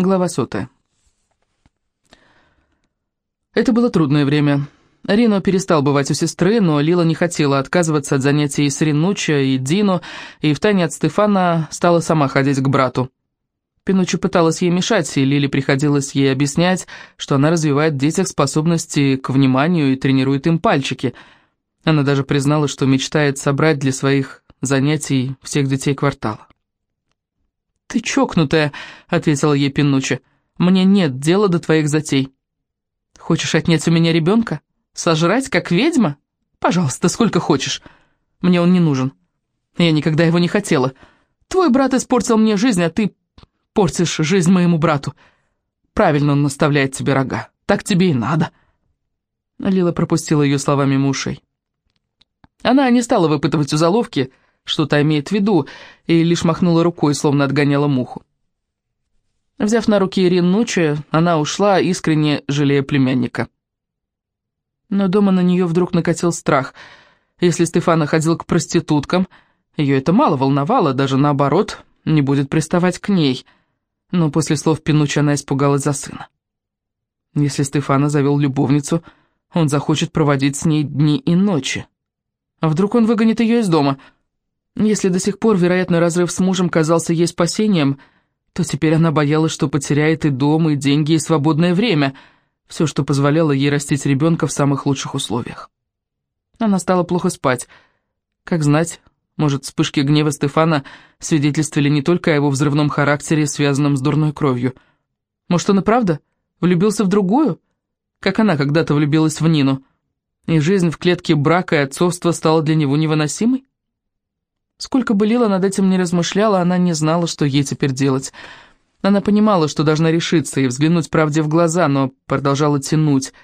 Глава сотая. Это было трудное время. Рино перестал бывать у сестры, но Лила не хотела отказываться от занятий с Ринуччо и Дино, и втайне от Стефана стала сама ходить к брату. Пинуччо пыталась ей мешать, и Лиле приходилось ей объяснять, что она развивает в детях способности к вниманию и тренирует им пальчики. Она даже признала, что мечтает собрать для своих занятий всех детей квартала. «Ты чокнутая», — ответила ей Пинуччи. «Мне нет дела до твоих затей». «Хочешь отнять у меня ребенка? Сожрать, как ведьма? Пожалуйста, сколько хочешь. Мне он не нужен. Я никогда его не хотела. Твой брат испортил мне жизнь, а ты портишь жизнь моему брату. Правильно он наставляет тебе рога. Так тебе и надо». Лила пропустила ее словами мимо ушей. Она не стала выпытывать у заловки, что-то имеет в виду, и лишь махнула рукой, словно отгоняла муху. Взяв на руки Ирин Нучи, она ушла, искренне жалея племянника. Но дома на нее вдруг накатил страх. Если Стефана ходил к проституткам, ее это мало волновало, даже наоборот, не будет приставать к ней. Но после слов Пинучи она испугалась за сына. Если Стефана завел любовницу, он захочет проводить с ней дни и ночи. А вдруг он выгонит ее из дома — если до сих пор вероятный разрыв с мужем казался ей спасением, то теперь она боялась, что потеряет и дом, и деньги, и свободное время, все, что позволяло ей растить ребенка в самых лучших условиях. Она стала плохо спать. Как знать, может, вспышки гнева Стефана свидетельствовали не только о его взрывном характере, связанном с дурной кровью. Может, он и правда влюбился в другую, как она когда-то влюбилась в Нину, и жизнь в клетке брака и отцовства стала для него невыносимой? Сколько бы Лила над этим не размышляла, она не знала, что ей теперь делать. Она понимала, что должна решиться и взглянуть правде в глаза, но продолжала тянуть,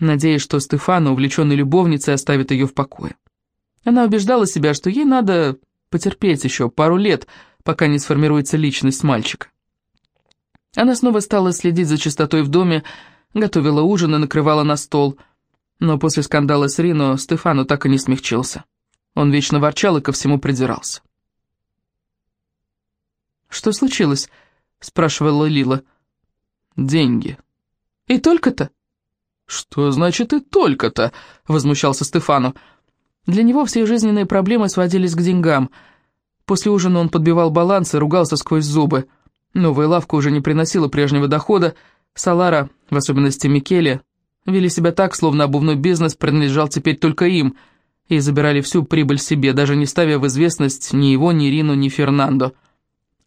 надеясь, что Стефана, увлеченный любовницей, оставит ее в покое. Она убеждала себя, что ей надо потерпеть еще пару лет, пока не сформируется личность мальчика. Она снова стала следить за чистотой в доме, готовила ужин и накрывала на стол. Но после скандала с Рино Стефану так и не смягчился. Он вечно ворчал и ко всему придирался. «Что случилось?» — спрашивала Лила. «Деньги». «И только-то?» «Что значит «и только-то»?» — возмущался Стефану. Для него все жизненные проблемы сводились к деньгам. После ужина он подбивал баланс и ругался сквозь зубы. Новая лавка уже не приносила прежнего дохода. Салара, в особенности Микеле, вели себя так, словно обувной бизнес принадлежал теперь только им — и забирали всю прибыль себе, даже не ставя в известность ни его, ни Рину, ни Фернандо.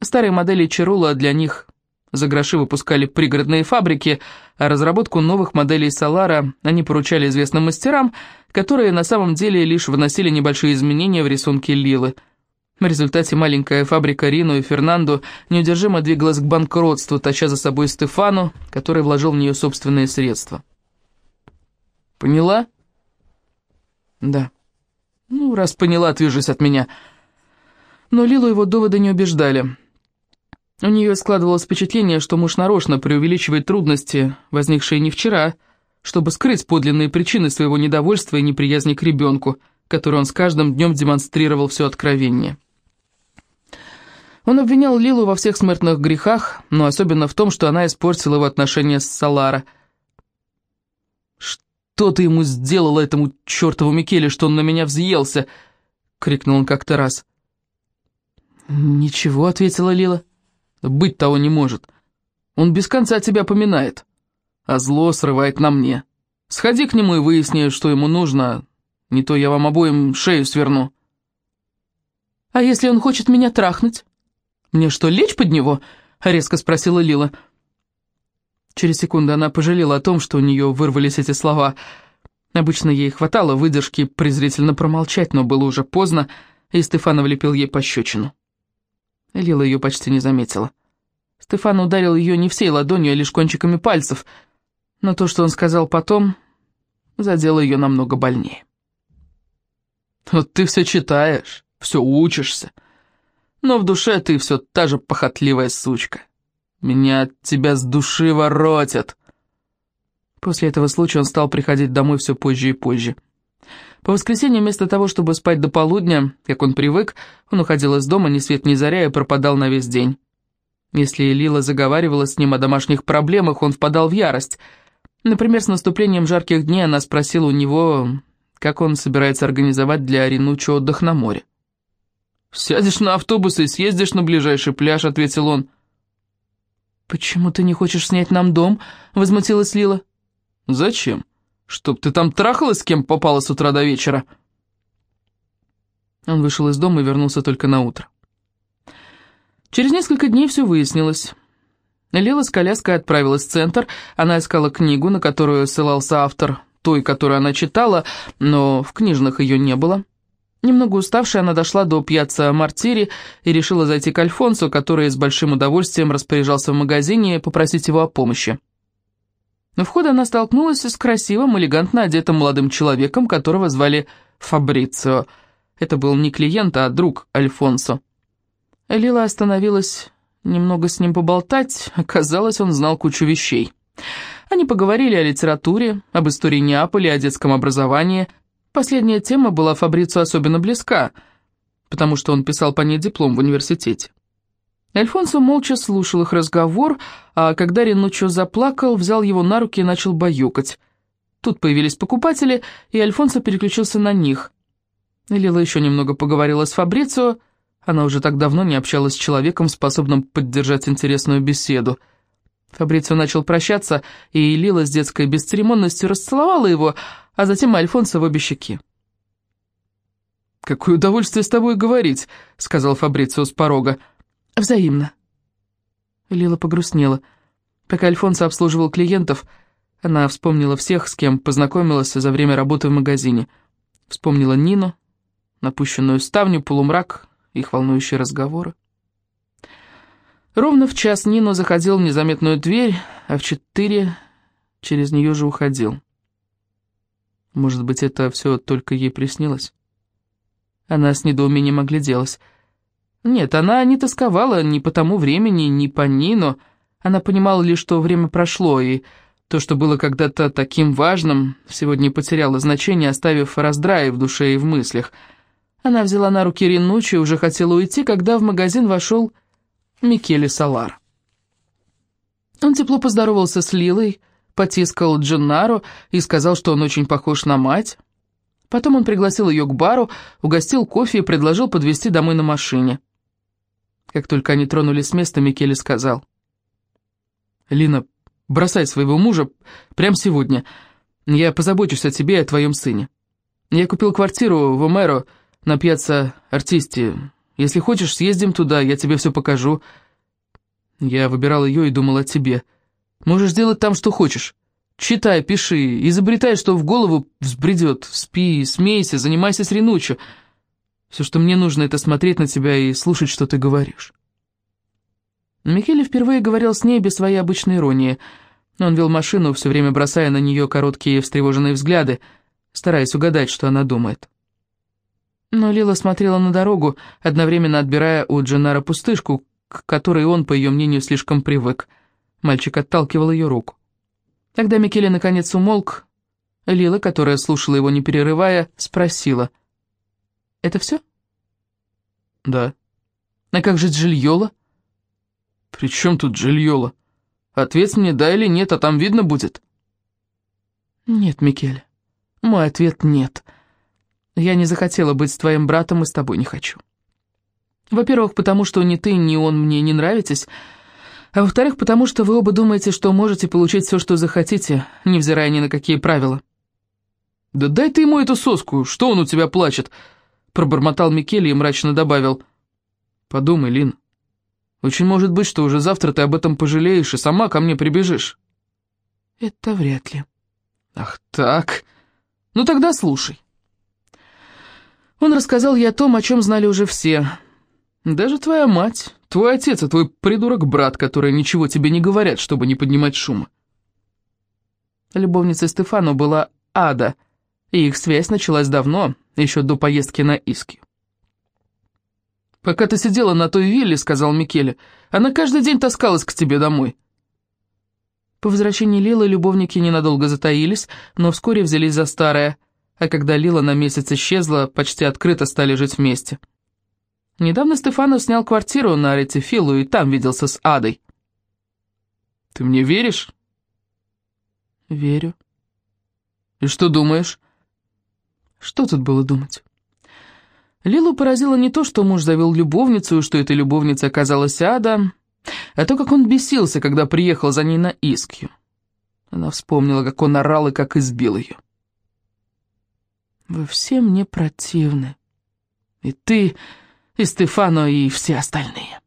Старые модели Чирула для них за гроши выпускали пригородные фабрики, а разработку новых моделей Солара они поручали известным мастерам, которые на самом деле лишь вносили небольшие изменения в рисунки Лилы. В результате маленькая фабрика Рину и Фернандо неудержимо двигалась к банкротству, таща за собой Стефану, который вложил в нее собственные средства. «Поняла?» «Да». Ну, раз поняла, отвяжись от меня. Но Лилу его доводы не убеждали. У нее складывалось впечатление, что муж нарочно преувеличивает трудности, возникшие не вчера, чтобы скрыть подлинные причины своего недовольства и неприязни к ребенку, который он с каждым днем демонстрировал все откровение. Он обвинял Лилу во всех смертных грехах, но особенно в том, что она испортила его отношения с Салара – «Что ты ему сделала, этому чертову Микеле, что он на меня взъелся?» — крикнул он как-то раз. «Ничего», — ответила Лила. «Быть того не может. Он без конца тебя поминает, а зло срывает на мне. Сходи к нему и выясни, что ему нужно, не то я вам обоим шею сверну». «А если он хочет меня трахнуть? Мне что, лечь под него?» — резко спросила Лила. «Лила». Через секунду она пожалела о том, что у нее вырвались эти слова. Обычно ей хватало выдержки презрительно промолчать, но было уже поздно, и Стефан влепил ей пощечину. Лила ее почти не заметила. Стефан ударил ее не всей ладонью, а лишь кончиками пальцев, но то, что он сказал потом, задело ее намного больнее. «Вот ты все читаешь, все учишься, но в душе ты все та же похотливая сучка». Меня от тебя с души воротят!» После этого случая он стал приходить домой все позже и позже. По воскресеньям вместо того, чтобы спать до полудня, как он привык, он уходил из дома ни свет ни заря и пропадал на весь день. Если Лила заговаривала с ним о домашних проблемах, он впадал в ярость. Например, с наступлением жарких дней она спросила у него, как он собирается организовать для Ринучи отдых на море. «Сядешь на автобус и съездишь на ближайший пляж», — ответил он. «Почему ты не хочешь снять нам дом?» — возмутилась Лила. «Зачем? Чтоб ты там трахалась с кем попала с утра до вечера?» Он вышел из дома и вернулся только на утро. Через несколько дней все выяснилось. Лила с коляской отправилась в центр, она искала книгу, на которую ссылался автор, той, которую она читала, но в книжных ее не было. Немного уставшая, она дошла до пьяца Мартири и решила зайти к Альфонсу, который с большим удовольствием распоряжался в магазине, попросить его о помощи. На входе она столкнулась с красивым, элегантно одетым молодым человеком, которого звали Фабрицио. Это был не клиент, а друг Альфонсо. Лила остановилась немного с ним поболтать, оказалось, он знал кучу вещей. Они поговорили о литературе, об истории Неаполя, о детском образовании. Последняя тема была Фабрицу особенно близка, потому что он писал по ней диплом в университете. Альфонсо молча слушал их разговор, а когда Ренучо заплакал, взял его на руки и начал баюкать. Тут появились покупатели, и Альфонсо переключился на них. Лила еще немного поговорила с Фабрицио, она уже так давно не общалась с человеком, способным поддержать интересную беседу. Фабрицио начал прощаться, и Лила с детской бесцеремонностью расцеловала его, а затем Альфонсо в обе щеки. «Какое удовольствие с тобой говорить», — сказал Фабрицио с порога. «Взаимно». Лила погрустнела. Пока Альфонсо обслуживал клиентов, она вспомнила всех, с кем познакомилась за время работы в магазине. Вспомнила Нину, напущенную ставню, полумрак, их волнующие разговоры. Ровно в час Нино заходил в незаметную дверь, а в четыре через нее же уходил. Может быть, это все только ей приснилось? Она с недоумением огляделась. Нет, она не тосковала ни по тому времени, ни по Нино. Она понимала лишь, что время прошло, и то, что было когда-то таким важным, сегодня потеряло значение, оставив раздрай в душе и в мыслях — она взяла на руки Ринучи и уже хотела уйти, когда в магазин вошел Микеле Салар. Он тепло поздоровался с Лилой, потискал Дженнаро и сказал, что он очень похож на мать. Потом он пригласил ее к бару, угостил кофе и предложил подвезти домой на машине. Как только они тронулись с места, Микеле сказал. «Лина, бросай своего мужа прямо сегодня. Я позабочусь о тебе и о твоем сыне. Я купил квартиру в Омеро, на пьяца Артисти. Если хочешь, съездим туда, я тебе все покажу. Я выбирал ее и думал о тебе. Можешь делать там, что хочешь. Читай, пиши, изобретай, что в голову взбредет. Спи, смейся, занимайся с Ренучо. Все, что мне нужно, это смотреть на тебя и слушать, что ты говоришь. Микеле впервые говорил с ней без своей обычной иронии. Он вел машину, все время бросая на нее короткие встревоженные взгляды, стараясь угадать, что она думает. Но Лила смотрела на дорогу, одновременно отбирая у Дженнара пустышку, к которой он, по ее мнению, слишком привык. Мальчик отталкивал ее руку. Тогда Микеле наконец умолк. Лила, которая слушала его не перерывая, спросила. «Это все?» «Да». «А как же Джильола?» «При чем тут Джильола? Ответ мне да или нет, а там видно будет». «Нет, Микеле, мой ответ нет». Я не захотела быть с твоим братом и с тобой не хочу. Во-первых, потому что ни ты, ни он мне не нравитесь, а во-вторых, потому что вы оба думаете, что можете получить все, что захотите, невзирая ни на какие правила. «Да дай ты ему эту соску, что он у тебя плачет?» Пробормотал Микеле и мрачно добавил. «Подумай, Лин, очень может быть, что уже завтра ты об этом пожалеешь и сама ко мне прибежишь». «Это вряд ли». «Ах так? Ну тогда слушай». Он рассказал ей о том, о чем знали уже все. Даже твоя мать, твой отец и твой придурок-брат, которые ничего тебе не говорят, чтобы не поднимать шума. Любовницей Стефану была Ада, и их связь началась давно, еще до поездки на Искью. «Пока ты сидела на той вилле, — сказал Микеле, — она каждый день таскалась к тебе домой». По возвращении Лилы любовники ненадолго затаились, но вскоре взялись за старое — а когда Лила на месяц исчезла, почти открыто стали жить вместе. Недавно Стефано снял квартиру на Ретифилу и там виделся с Адой. Ты мне веришь? Верю. И что думаешь? Что тут было думать? Лилу поразило не то, что муж завел любовницу, и что этой любовницей оказалась Ада, а то, как он бесился, когда приехал за ней на Искью. Она вспомнила, как он орал и как избил ее. «Вы все мне противны. И ты, и Стефано, и все остальные».